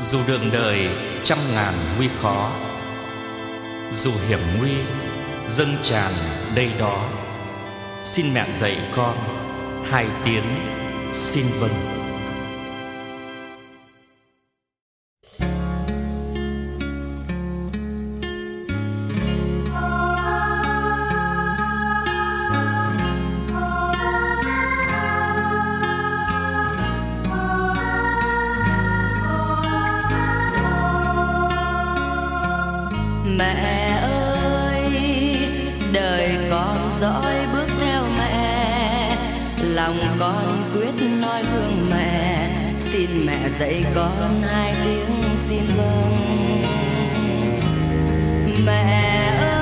dù đường đời trăm ngàn nguy khó, dù hiểm nguy dâng tràn đây đó, xin mẹ dạy con hai tiếng xin vâng. Mẹ ơi, đời con dõi bước theo mẹ. Lòng con quyết noi gương mẹ, xin mẹ dạy con hai tiếng xin vâng. Mẹ ơi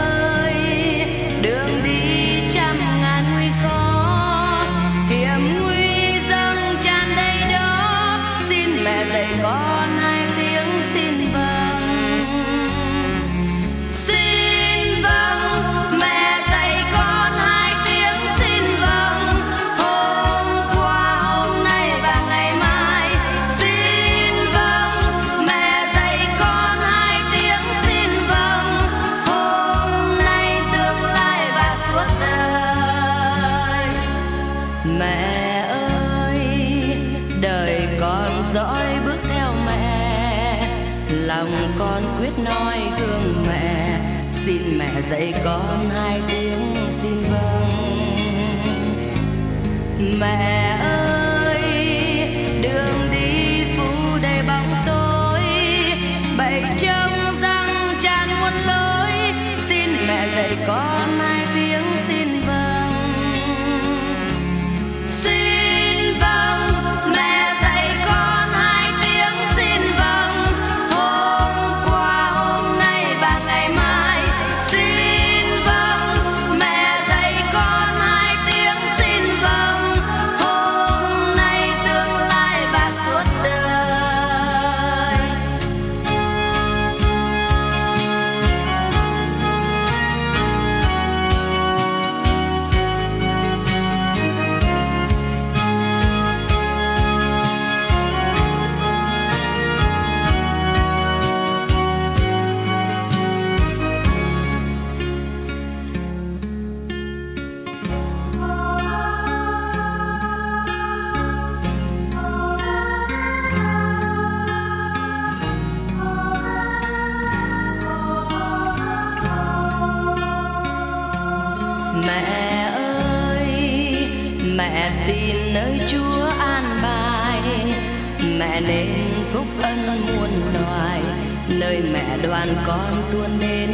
đời con dõi bước theo mẹ. Lòng con quyết nói gương mẹ. Xin mẹ dạy con hai tiếng xin vâng. Mẹ ơi đường đi phủ đầy bóng tối. Bảy trông răng tràn muôn lối. Xin mẹ dạy con Mẹ ơi, mẹ tin nơi Chúa an bài, mẹ nên phúc ân muôn loài, nơi mẹ đoàn con tuôn đến.